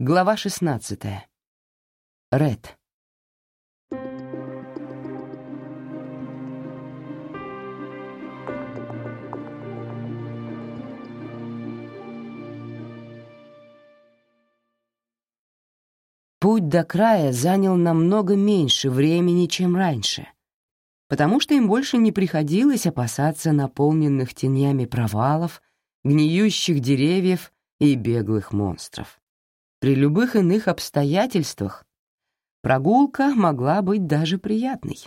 Глава 16. Ред. Путь до края занял намного меньше времени, чем раньше, потому что им больше не приходилось опасаться наполненных тенями провалов, гниющих деревьев и беглых монстров. При любых иных обстоятельствах прогулка могла быть даже приятной.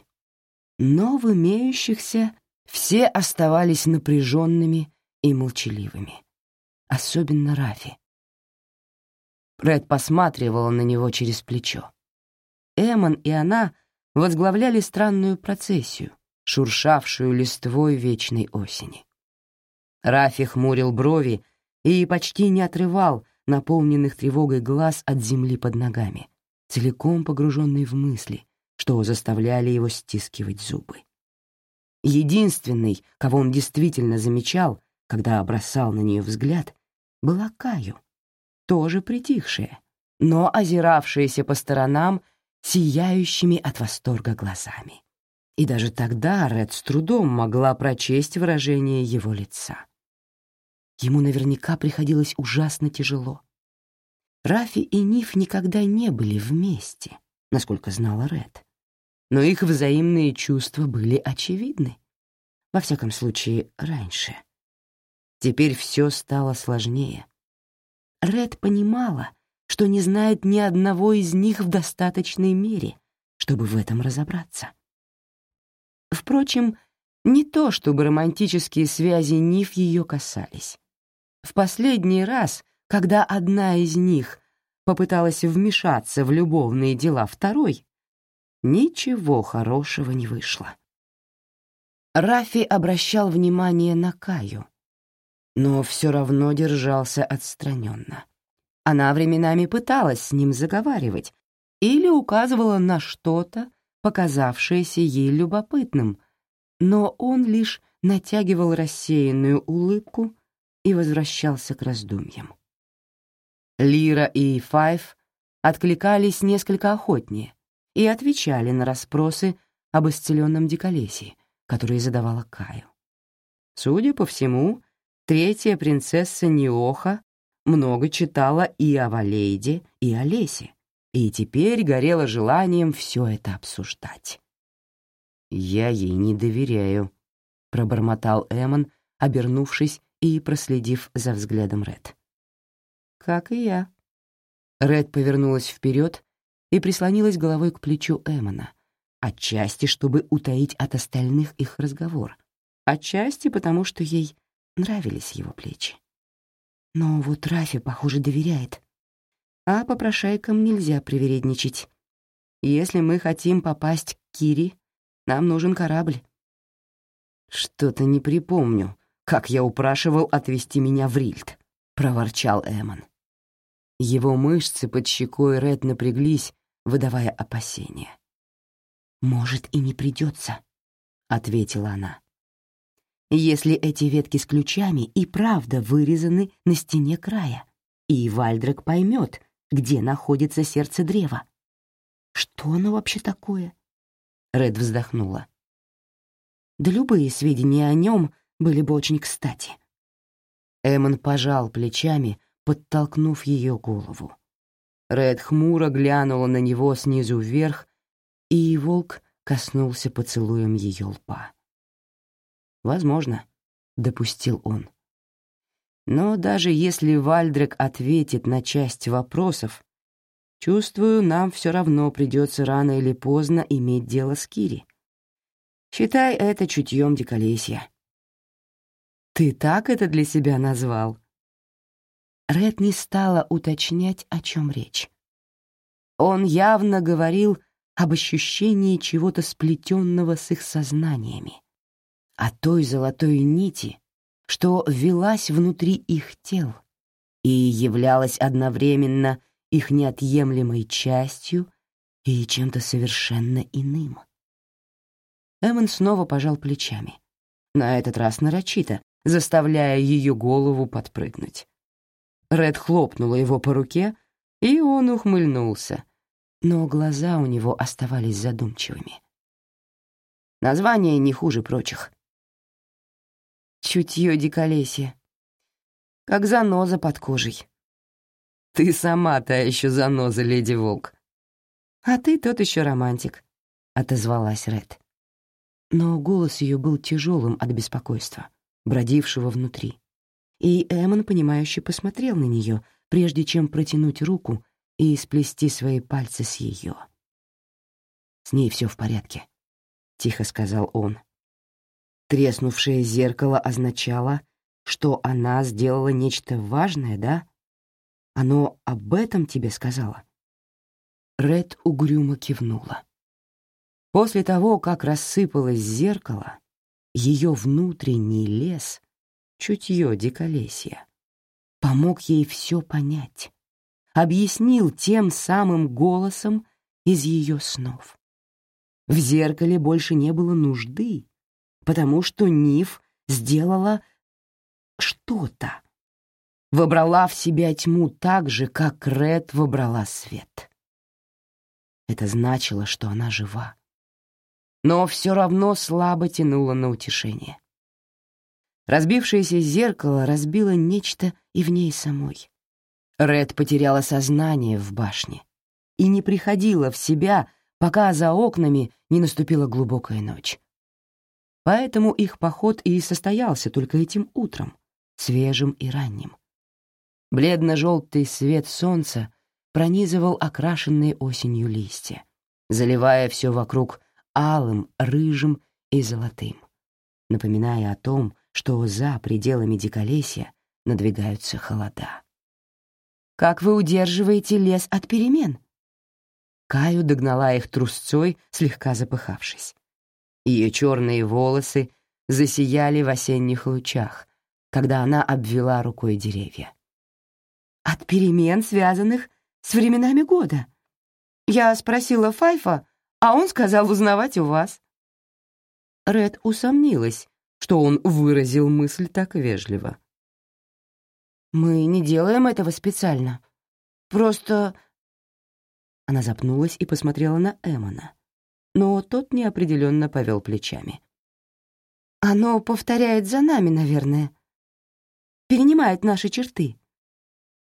Но в имеющихся все оставались напряженными и молчаливыми. Особенно Рафи. Ред посматривала на него через плечо. Эмон и она возглавляли странную процессию, шуршавшую листвой вечной осени. Рафи хмурил брови и почти не отрывал наполненных тревогой глаз от земли под ногами, целиком погруженный в мысли, что заставляли его стискивать зубы. Единственный, кого он действительно замечал, когда бросал на нее взгляд, была Каю, тоже притихшая, но озиравшаяся по сторонам сияющими от восторга глазами. И даже тогда Ред с трудом могла прочесть выражение его лица. Ему наверняка приходилось ужасно тяжело. Рафи и Ниф никогда не были вместе, насколько знала Ред. Но их взаимные чувства были очевидны. Во всяком случае, раньше. Теперь все стало сложнее. Ред понимала, что не знает ни одного из них в достаточной мере, чтобы в этом разобраться. Впрочем, не то, чтобы романтические связи Ниф ее касались. В последний раз, когда одна из них попыталась вмешаться в любовные дела второй, ничего хорошего не вышло. Рафи обращал внимание на Каю, но все равно держался отстраненно. Она временами пыталась с ним заговаривать или указывала на что-то, показавшееся ей любопытным, но он лишь натягивал рассеянную улыбку и возвращался к раздумьям. Лира и Файв откликались несколько охотнее и отвечали на расспросы об исцеленном диколесье, которые задавала Каю. Судя по всему, третья принцесса Неоха много читала и о Валейде, и о лесе, и теперь горела желанием все это обсуждать. «Я ей не доверяю», — пробормотал Эмон, обернувшись и проследив за взглядом Ред. «Как и я». Ред повернулась вперед и прислонилась головой к плечу Эмона, отчасти, чтобы утаить от остальных их разговор, отчасти потому, что ей нравились его плечи. Но вот Рафи, похоже, доверяет. А попрошайкам нельзя привередничать. Если мы хотим попасть к Кире, нам нужен корабль. Что-то не припомню, как я упрашивал отвезти меня в Рильд», — проворчал Эмон. Его мышцы под щекой Ред напряглись, выдавая опасения. «Может, и не придется», — ответила она. «Если эти ветки с ключами и правда вырезаны на стене края, и Вальдрек поймет, где находится сердце древа». «Что оно вообще такое?» Ред вздохнула. «Да любые сведения о нем были бы очень кстати. Эмон пожал плечами, подтолкнув ее голову. Ред хмуро глянула на него снизу вверх, и волк коснулся поцелуем ее лба. «Возможно», — допустил он. «Но даже если Вальдрек ответит на часть вопросов, чувствую, нам все равно придется рано или поздно иметь дело с Кири. Считай это чутьем диколесья». Ты так это для себя назвал?» Ред не стала уточнять, о чем речь. Он явно говорил об ощущении чего-то сплетенного с их сознаниями, о той золотой нити, что велась внутри их тел и являлась одновременно их неотъемлемой частью и чем-то совершенно иным. Эммон снова пожал плечами. На этот раз нарочито, заставляя ее голову подпрыгнуть. Ред хлопнула его по руке, И он ухмыльнулся, но глаза у него оставались задумчивыми. Название не хуже прочих. Чутье диколесья. Как заноза под кожей. Ты сама та еще заноза, леди Волк. А ты тот еще романтик, — отозвалась Ред. Но голос ее был тяжелым от беспокойства, бродившего внутри. И Эмон, понимающе посмотрел на нее, прежде чем протянуть руку и сплести свои пальцы с ее. «С ней все в порядке», — тихо сказал он. Треснувшее зеркало означало, что она сделала нечто важное, да? Оно об этом тебе сказала?» Ред угрюмо кивнула. После того, как рассыпалось зеркало, ее внутренний лес, чутье диколесья, помог ей все понять, объяснил тем самым голосом из ее снов. В зеркале больше не было нужды, потому что Ниф сделала что-то, вобрала в себя тьму так же, как Ред вобрала свет. Это значило, что она жива. Но все равно слабо тянуло на утешение. Разбившееся зеркало разбило нечто и в ней самой. Ред потеряла сознание в башне и не приходила в себя, пока за окнами не наступила глубокая ночь. Поэтому их поход и состоялся только этим утром, свежим и ранним. Бледно-желтый свет солнца пронизывал окрашенные осенью листья, заливая все вокруг алым, рыжим и золотым, напоминая о том, что за пределами диколесья надвигаются холода. «Как вы удерживаете лес от перемен?» Каю догнала их трусцой, слегка запыхавшись. Ее черные волосы засияли в осенних лучах, когда она обвела рукой деревья от перемен, связанных с временами года. Я спросила Файфа, а он сказал узнавать у вас. Ред усомнилась, что он выразил мысль так вежливо. «Мы не делаем этого специально. Просто...» Она запнулась и посмотрела на Эмона, но тот неопределенно повел плечами. «Оно повторяет за нами, наверное. Перенимает наши черты.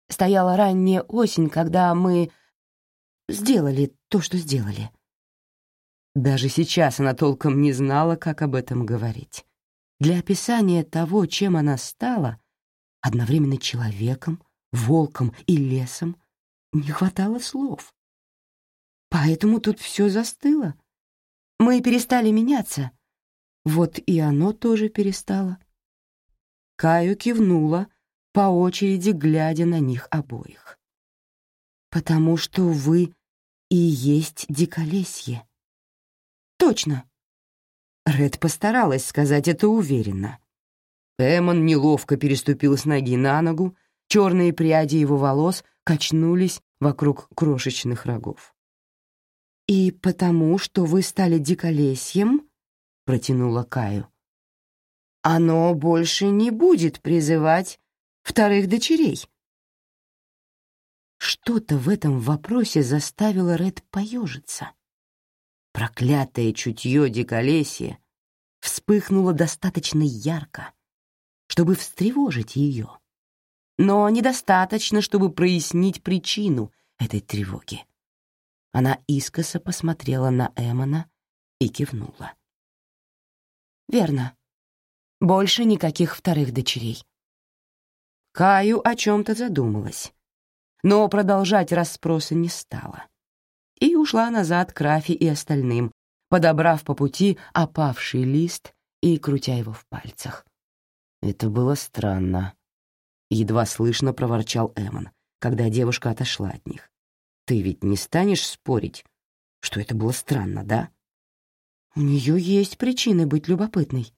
Стояла ранняя осень, когда мы сделали то, что сделали. Даже сейчас она толком не знала, как об этом говорить. Для описания того, чем она стала, одновременно человеком, волком и лесом, не хватало слов. Поэтому тут все застыло. Мы перестали меняться. Вот и оно тоже перестало. Каю кивнула, по очереди глядя на них обоих. «Потому что вы и есть диколесье». «Точно». Ред постаралась сказать это уверенно. Эмон неловко переступил с ноги на ногу, черные пряди его волос качнулись вокруг крошечных рогов. «И потому, что вы стали диколесьем», — протянула Каю, — «оно больше не будет призывать вторых дочерей. Что-то в этом вопросе заставило Ред поежиться. Проклятое чутье диколесья вспыхнуло достаточно ярко, чтобы встревожить ее, но недостаточно, чтобы прояснить причину этой тревоги. Она искоса посмотрела на Эмона и кивнула. «Верно. Больше никаких вторых дочерей. Каю о чем-то задумалась, но продолжать расспросы не стала. Ушла назад к Рафи и остальным, подобрав по пути опавший лист и крутя его в пальцах. Это было странно. Едва слышно проворчал Эмон, когда девушка отошла от них. «Ты ведь не станешь спорить, что это было странно, да?» «У нее есть причины быть любопытной»,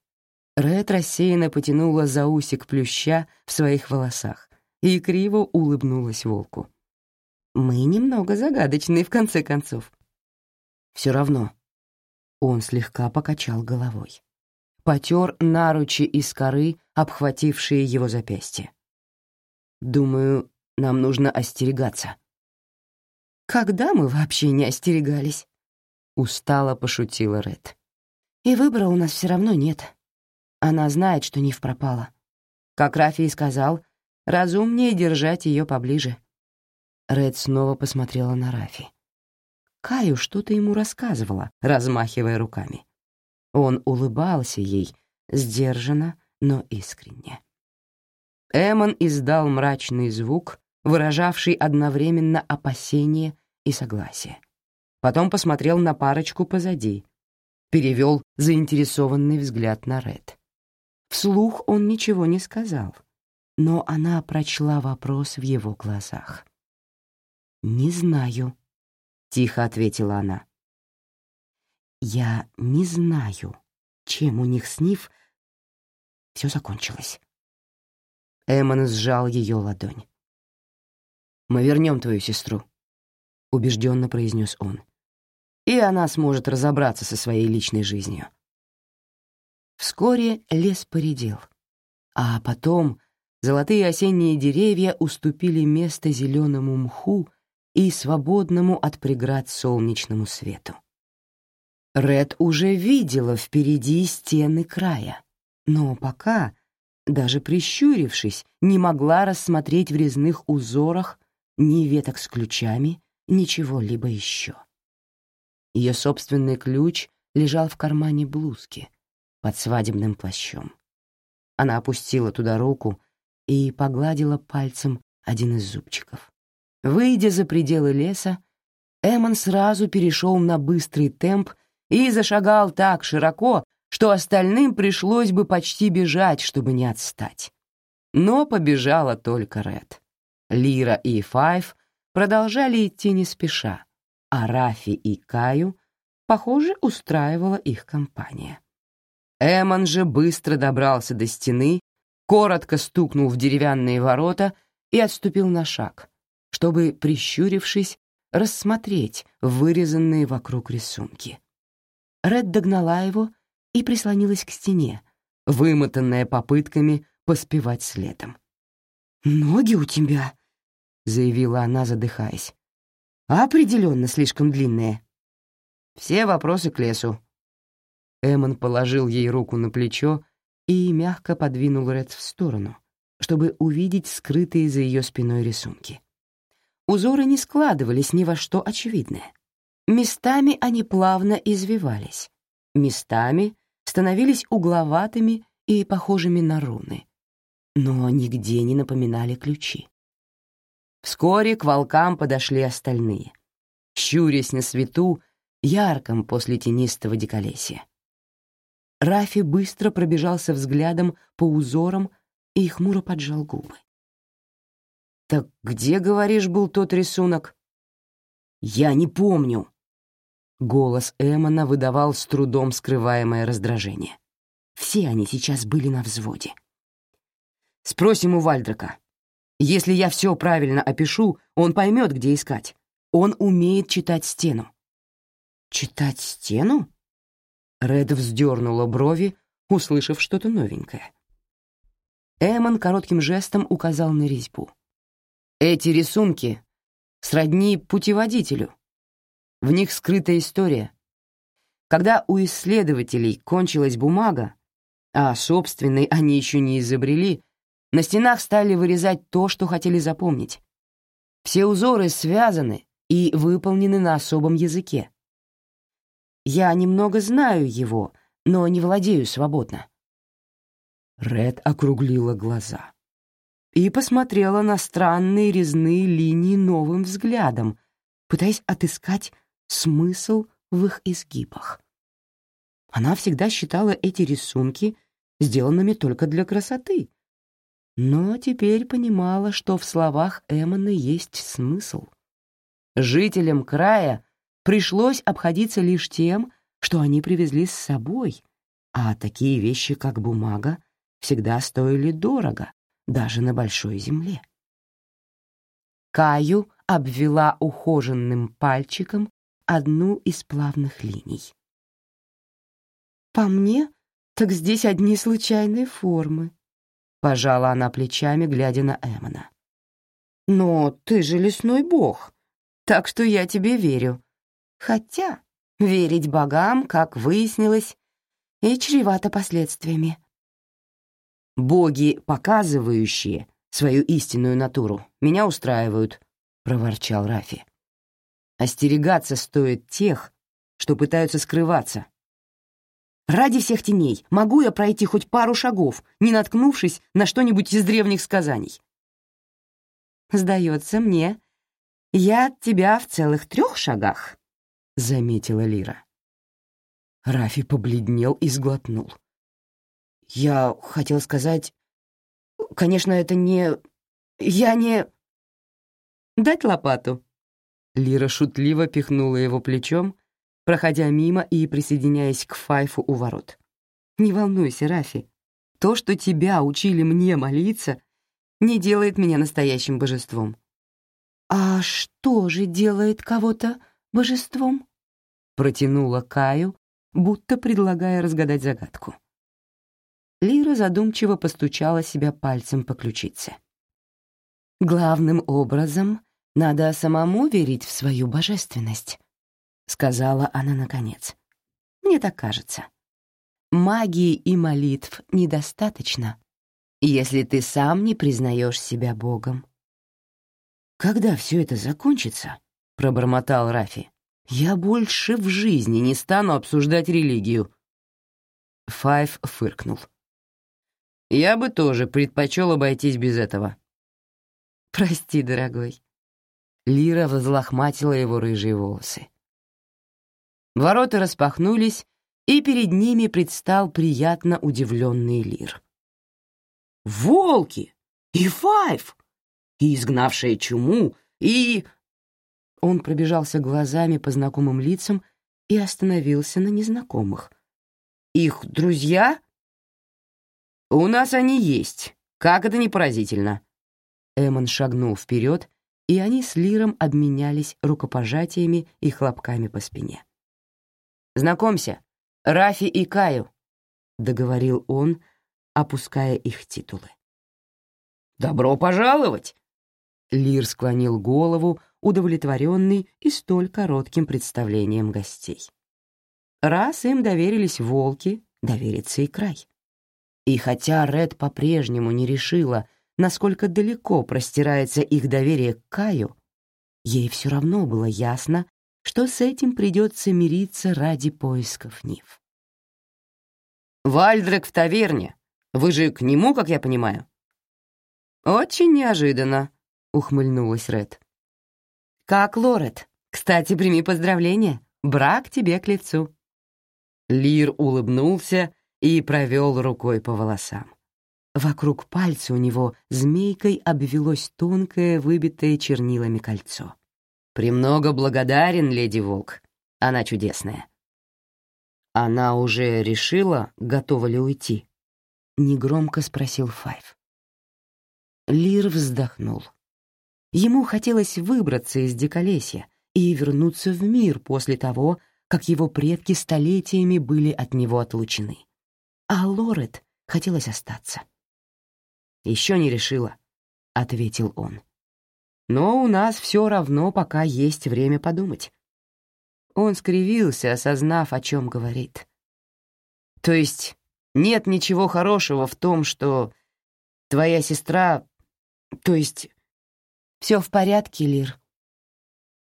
Ред рассеянно потянула за усик плюща в своих волосах и криво улыбнулась волку. «Мы немного загадочны, в конце концов». «Все равно». Он слегка покачал головой. Потер наручи из коры, обхватившие его запястье. «Думаю, нам нужно остерегаться. Когда мы вообще не остерегались?» Устало пошутила Ред. «И выбора у нас все равно нет. Она знает, что Нив пропала. Как Рафи и сказал, разумнее держать ее поближе». Ред снова посмотрела на Рафи. Каю что-то ему рассказывала, размахивая руками. Он улыбался ей, сдержанно, но искренне. Эмон издал мрачный звук, выражавший одновременно опасение и согласие. Потом посмотрел на парочку позади, перевел заинтересованный взгляд на Ред. Вслух он ничего не сказал, но она прочла вопрос в его глазах. «Не знаю», — тихо ответила она. «Я не знаю, чем у них с Нив все закончилось». Эммон сжал ее ладонь. «Мы вернем твою сестру», — убежденно произнес он. «И она сможет разобраться со своей личной жизнью». Вскоре лес поредел, а потом золотые осенние деревья уступили место зеленому мху и свободному от преград солнечному свету. Ред уже видела впереди стены края, но пока даже прищурившись, не могла рассмотреть в резных узорах ни веток с ключами, ничего либо еще. Ее собственный ключ лежал в кармане блузки под свадебным плащом. Она опустила туда руку и погладила пальцем один из зубчиков. Выйдя за пределы леса, Эмон сразу перешел на быстрый темп и зашагал так широко, что остальным пришлось бы почти бежать, чтобы не отстать. Но побежала только Ред. Лира и Файв продолжали идти не спеша, а Рафи и Каю, похоже, устраивала их компания. Эмон же быстро добрался до стены, коротко стукнул в деревянные ворота и отступил на шаг, чтобы, прищурившись, рассмотреть вырезанные вокруг рисунки. Ред догнала его и прислонилась к стене, вымотанная попытками поспевать следом. «Ноги у тебя», — заявила она, задыхаясь. «Определенно слишком длинные». «Все вопросы к лесу». Эммон положил ей руку на плечо и мягко подвинул Ред в сторону, чтобы увидеть скрытые за ее спиной рисунки. Узоры не складывались ни во что очевидное. Местами они плавно извивались, местами становились угловатыми и похожими на руны, но нигде не напоминали ключи. Вскоре к волкам подошли остальные, щурясь на свету, ярком после тенистого диколесья. Рафи быстро пробежался взглядом по узорам и хмуро поджал губы. «Так где, говоришь, был тот рисунок?» «Я не помню», Голос Эмона выдавал с трудом скрываемое раздражение. Все они сейчас были на взводе. «Спросим у Вальдрака. Если я все правильно опишу, он поймет, где искать. Он умеет читать стену». «Читать стену?» Ред вздернула брови, услышав что-то новенькое. Эмон коротким жестом указал на резьбу. «Эти рисунки сродни путеводителю. В них скрыта история. Когда у исследователей кончилась бумага, а собственной они еще не изобрели, на стенах стали вырезать то, что хотели запомнить. Все узоры связаны и выполнены на особом языке. Я немного знаю его, но не владею свободно. Ред округлила глаза и посмотрела на странные резные линии новым взглядом, пытаясь отыскать смысл в их изгибах. Она всегда считала эти рисунки сделанными только для красоты, но теперь понимала, что в словах Эммона есть смысл. Жителям края пришлось обходиться лишь тем, что они привезли с собой, а такие вещи, как бумага, всегда стоили дорого, даже на большой земле. Каю обвела ухоженным пальчиком одну из плавных линий. «По мне, так здесь одни случайные формы», — пожала она плечами, глядя на Эмона. «Но ты же лесной бог. Так что я тебе верю. Хотя верить богам, как выяснилось, и чревато последствиями. «Боги, показывающие свою истинную натуру, меня устраивают», — проворчал Рафи. «Остерегаться стоит тех, что пытаются скрываться. Ради всех теней могу я пройти хоть пару шагов, не наткнувшись на что-нибудь из древних сказаний?» «Сдается мне, я от тебя в целых трех шагах», — заметила Лира. Рафи побледнел и сглотнул. «Я хотел сказать... Конечно, это не... Я не...» «Дать лопату». Лира шутливо пихнула его плечом, проходя мимо и присоединяясь к Файфу у ворот. «Не волнуйся, Рафи. То, что тебя учили мне молиться, не делает меня настоящим божеством». «А что же делает кого-то божеством?» Протянула Каю, будто предлагая разгадать загадку. Лира задумчиво постучала себя пальцем по ключице. «Главным образом надо самому верить в свою божественность», — сказала она наконец. «Мне так кажется. Магии и молитв недостаточно, если ты сам не признаешь себя Богом». «Когда все это закончится?» — пробормотал Рафи. «Я больше в жизни не стану обсуждать религию». Файв фыркнул. Я бы тоже предпочел обойтись без этого. Прости, дорогой. Лира взлохматила его рыжие волосы. Ворота распахнулись, и перед ними предстал приятно удивленный Лир. «Волки! И Файв! И изгнавшая чуму, и...» Он пробежался глазами по знакомым лицам и остановился на незнакомых. «Их друзья?» «У нас они есть. Как это не поразительно!» Эмон шагнул вперед, и они с Лиром обменялись рукопожатиями и хлопками по спине. «Знакомься, Рафи и Каю», — договорил он, опуская их титулы. «Добро пожаловать!» Лир склонил голову, удовлетворенный и столь коротким представлением гостей. Раз им доверились волки, доверится и край. И хотя Ред по-прежнему не решила, насколько далеко простирается их доверие к Каю, ей все равно было ясно, что с этим придется мириться ради поисков Нив. «Вальдрек в таверне. Вы же к нему, как я понимаю?» «Очень неожиданно», — ухмыльнулась Ред. «Как Лорет? Кстати, прими поздравления. Брак тебе к лицу». Лир улыбнулся и провел рукой по волосам. Вокруг пальца у него змейкой обвелось тонкое, выбитое чернилами кольцо. «Премного благодарен, леди Волк. Она чудесная». «Она уже решила, готова ли уйти?» — негромко спросил Файв. Лир вздохнул. Ему хотелось выбраться из Диколесья и вернуться в мир после того, как его предки столетиями были от него отлучены а Лорет хотелось остаться. «Еще не решила», — ответил он. «Но у нас все равно пока есть время подумать». Он скривился, осознав, о чем говорит. «То есть нет ничего хорошего в том, что твоя сестра... То есть...» «Все в порядке, Лир».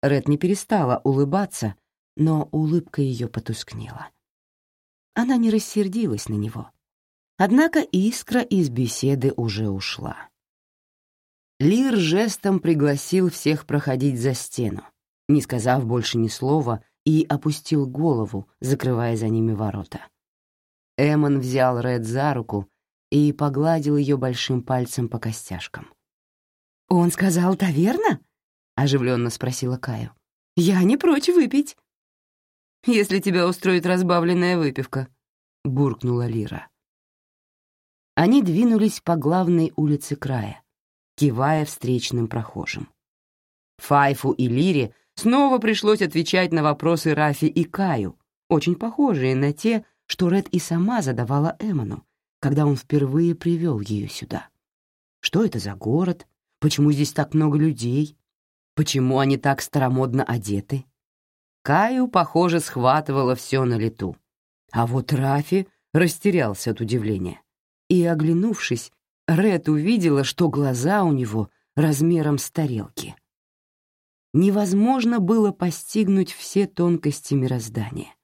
Ред не перестала улыбаться, но улыбка ее потускнела. Она не рассердилась на него. Однако искра из беседы уже ушла. Лир жестом пригласил всех проходить за стену, не сказав больше ни слова, и опустил голову, закрывая за ними ворота. Эмон взял Ред за руку и погладил ее большим пальцем по костяшкам. «Он сказал таверна?» — оживленно спросила Каю. «Я не прочь выпить» если тебя устроит разбавленная выпивка», — буркнула Лира. Они двинулись по главной улице края, кивая встречным прохожим. Файфу и Лире снова пришлось отвечать на вопросы Рафи и Каю, очень похожие на те, что Ред и сама задавала Эмону, когда он впервые привел ее сюда. Что это за город? Почему здесь так много людей? Почему они так старомодно одеты? Каю, похоже, схватывало все на лету. А вот Рафи растерялся от удивления. И, оглянувшись, Ред увидела, что глаза у него размером с тарелки. Невозможно было постигнуть все тонкости мироздания.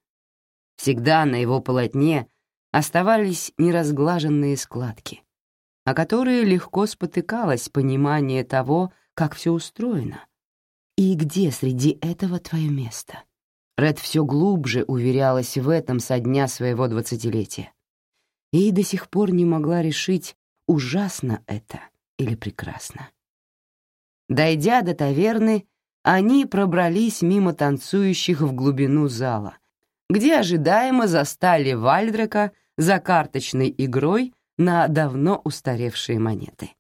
Всегда на его полотне оставались неразглаженные складки, о которые легко спотыкалось понимание того, как все устроено, и где среди этого твое место? Ред все глубже уверялась в этом со дня своего двадцатилетия. И до сих пор не могла решить, ужасно это или прекрасно. Дойдя до таверны, они пробрались мимо танцующих в глубину зала, где ожидаемо застали Вальдрека за карточной игрой на давно устаревшие монеты.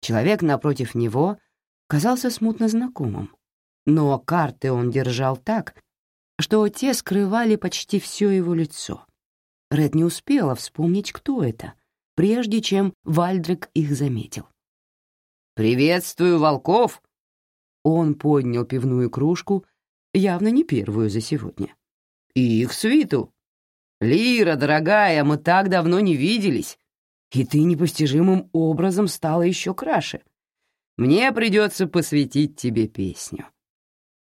Человек напротив него казался смутно знакомым но карты он держал так, что те скрывали почти все его лицо. Ред не успела вспомнить, кто это, прежде чем Вальдрик их заметил. «Приветствую, волков!» Он поднял пивную кружку, явно не первую за сегодня. «И их свиту! Лира, дорогая, мы так давно не виделись, и ты непостижимым образом стала еще краше. Мне придется посвятить тебе песню».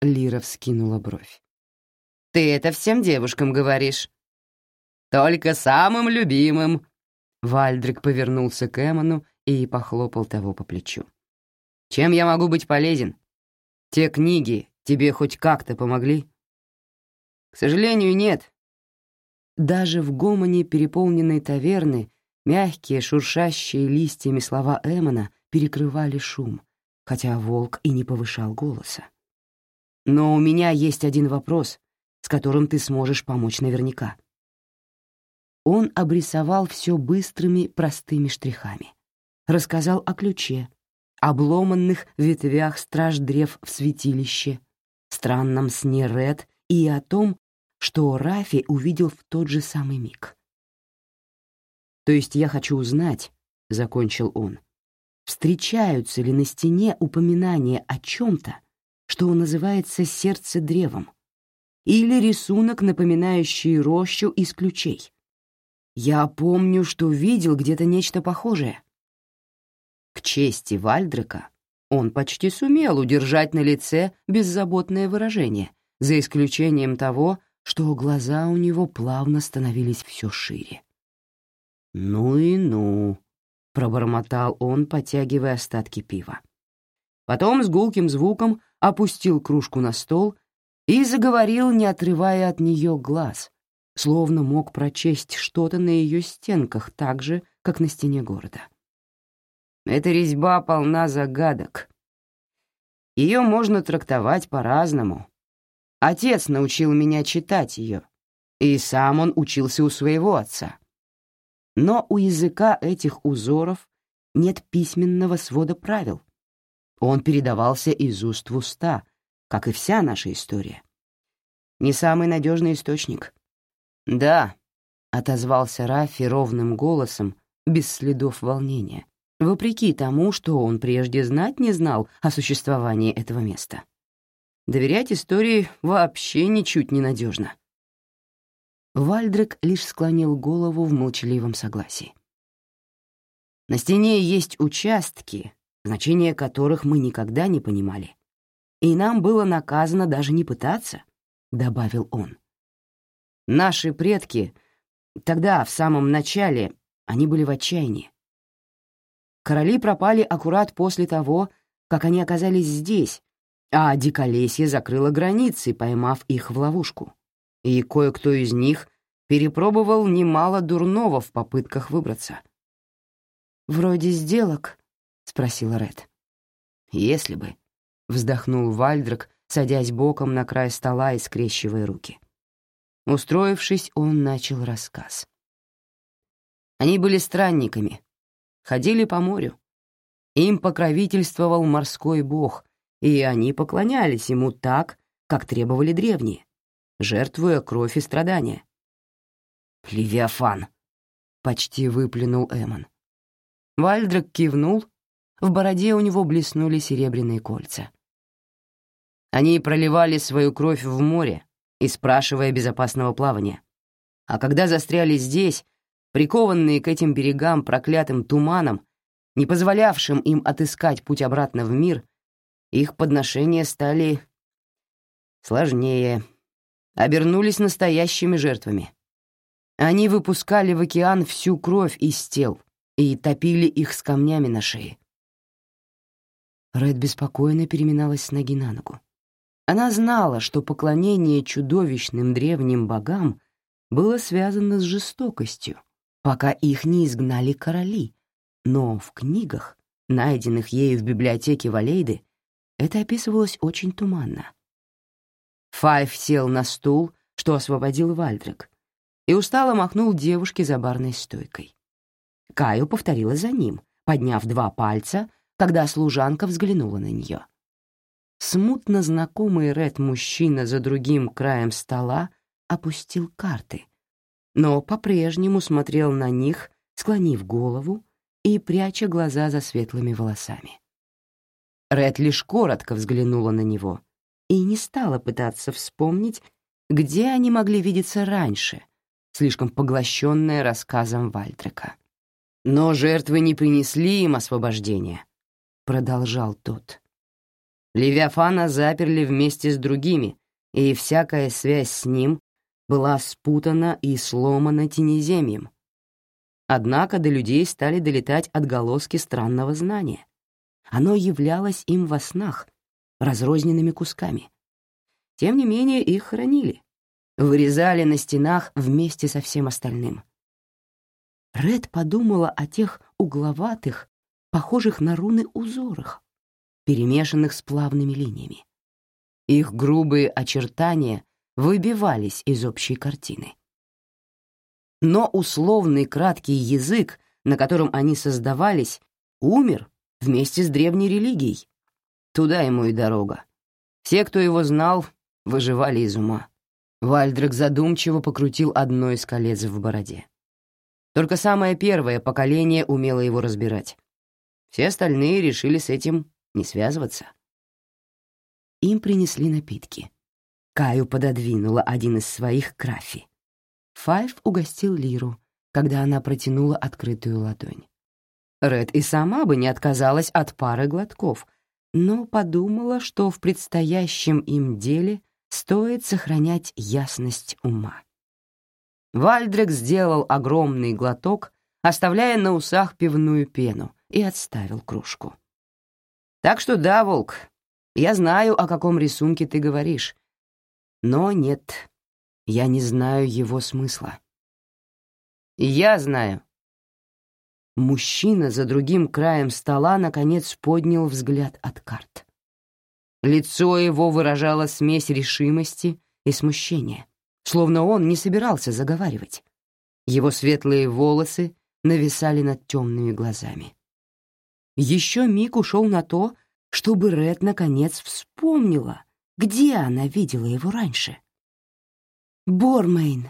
Лира вскинула бровь. «Ты это всем девушкам говоришь?» «Только самым любимым!» Вальдрик повернулся к Эмону и похлопал того по плечу. «Чем я могу быть полезен? Те книги тебе хоть как-то помогли?» «К сожалению, нет». Даже в гомоне переполненной таверны мягкие, шуршащие листьями слова Эмона перекрывали шум, хотя волк и не повышал голоса. Но у меня есть один вопрос, с которым ты сможешь помочь наверняка. Он обрисовал все быстрыми, простыми штрихами. Рассказал о ключе, обломанных ветвях страж-древ в святилище, странном сне Ред и о том, что Рафи увидел в тот же самый миг. «То есть я хочу узнать», — закончил он, «встречаются ли на стене упоминания о чем-то, что называется сердце древом, или рисунок, напоминающий рощу из ключей. Я помню, что видел где-то нечто похожее. К чести Вальдрека он почти сумел удержать на лице беззаботное выражение, за исключением того, что глаза у него плавно становились все шире. «Ну и ну», — пробормотал он, потягивая остатки пива. Потом с гулким звуком опустил кружку на стол и заговорил, не отрывая от нее глаз, словно мог прочесть что-то на ее стенках так же, как на стене города. Эта резьба полна загадок. Ее можно трактовать по-разному. Отец научил меня читать ее, и сам он учился у своего отца. Но у языка этих узоров нет письменного свода правил, он передавался из уст в уста, как и вся наша история. Не самый надежный источник. «Да», — отозвался Рафи ровным голосом, без следов волнения, вопреки тому, что он прежде знать не знал о существовании этого места. Доверять истории вообще ничуть не надежно. Вальдрик лишь склонил голову в молчаливом согласии. На стене есть участки, значение которых мы никогда не понимали. И нам было наказано даже не пытаться, — добавил он. Наши предки, тогда, в самом начале, они были в отчаянии. Короли пропали аккурат после того, как они оказались здесь, а диколесье закрыло границы, поймав их в ловушку. И кое-кто из них перепробовал немало дурного в попытках выбраться. «Вроде сделок», — спросила Ред. «Если бы», — вздохнул Вальдрак, садясь боком на край стола и скрещивая руки. Устроившись, он начал рассказ. Они были странниками, ходили по морю. Им покровительствовал морской бог, и они поклонялись ему так, как требовали древние, жертвуя кровь и страдания. «Левиафан!» — почти выплюнул Эмон. Вальдрак кивнул в бороде у него блеснули серебряные кольца. Они проливали свою кровь в море, и спрашивая безопасного плавания. А когда застряли здесь, прикованные к этим берегам проклятым туманом, не позволявшим им отыскать путь обратно в мир, их подношения стали сложнее, обернулись настоящими жертвами. Они выпускали в океан всю кровь из тел и топили их с камнями на шее. Ред беспокойно переминалась с ноги на ногу. Она знала, что поклонение чудовищным древним богам было связано с жестокостью, пока их не изгнали короли, но в книгах, найденных ею в библиотеке Валейды, это описывалось очень туманно. Файв сел на стул, что освободил Вальдрик, и устало махнул девушке за барной стойкой. Каю повторила за ним, подняв два пальца, когда служанка взглянула на нее. Смутно знакомый Ред мужчина за другим краем стола опустил карты, но по-прежнему смотрел на них, склонив голову и пряча глаза за светлыми волосами. Ред лишь коротко взглянула на него и не стала пытаться вспомнить, где они могли видеться раньше, слишком поглощенная рассказом Вальтрека. «Но жертвы не принесли им освобождения», — продолжал тот. Левиафана заперли вместе с другими, и всякая связь с ним была спутана и сломана тенеземьем. Однако до людей стали долетать отголоски странного знания. Оно являлось им во снах, разрозненными кусками. Тем не менее их хранили, вырезали на стенах вместе со всем остальным. Ред подумала о тех угловатых, похожих на руны узорах, перемешанных с плавными линиями. Их грубые очертания выбивались из общей картины. Но условный краткий язык, на котором они создавались, умер вместе с древней религией. Туда ему и дорога. Все, кто его знал, выживали из ума. Вальдрик задумчиво покрутил одно из колец в бороде. Только самое первое поколение умело его разбирать. Все остальные решили с этим не связываться. Им принесли напитки. Каю пододвинула один из своих крафи. Файв угостил Лиру, когда она протянула открытую ладонь. Ред и сама бы не отказалась от пары глотков, но подумала, что в предстоящем им деле стоит сохранять ясность ума. Вальдрек сделал огромный глоток, оставляя на усах пивную пену, и отставил кружку. Так что да, Волк, я знаю, о каком рисунке ты говоришь. Но нет, я не знаю его смысла. Я знаю. Мужчина за другим краем стола наконец поднял взгляд от карт. Лицо его выражало смесь решимости и смущения, словно он не собирался заговаривать. Его светлые волосы нависали над темными глазами. Еще миг ушел на то, чтобы Ред наконец вспомнила, где она видела его раньше. «Бормейн»,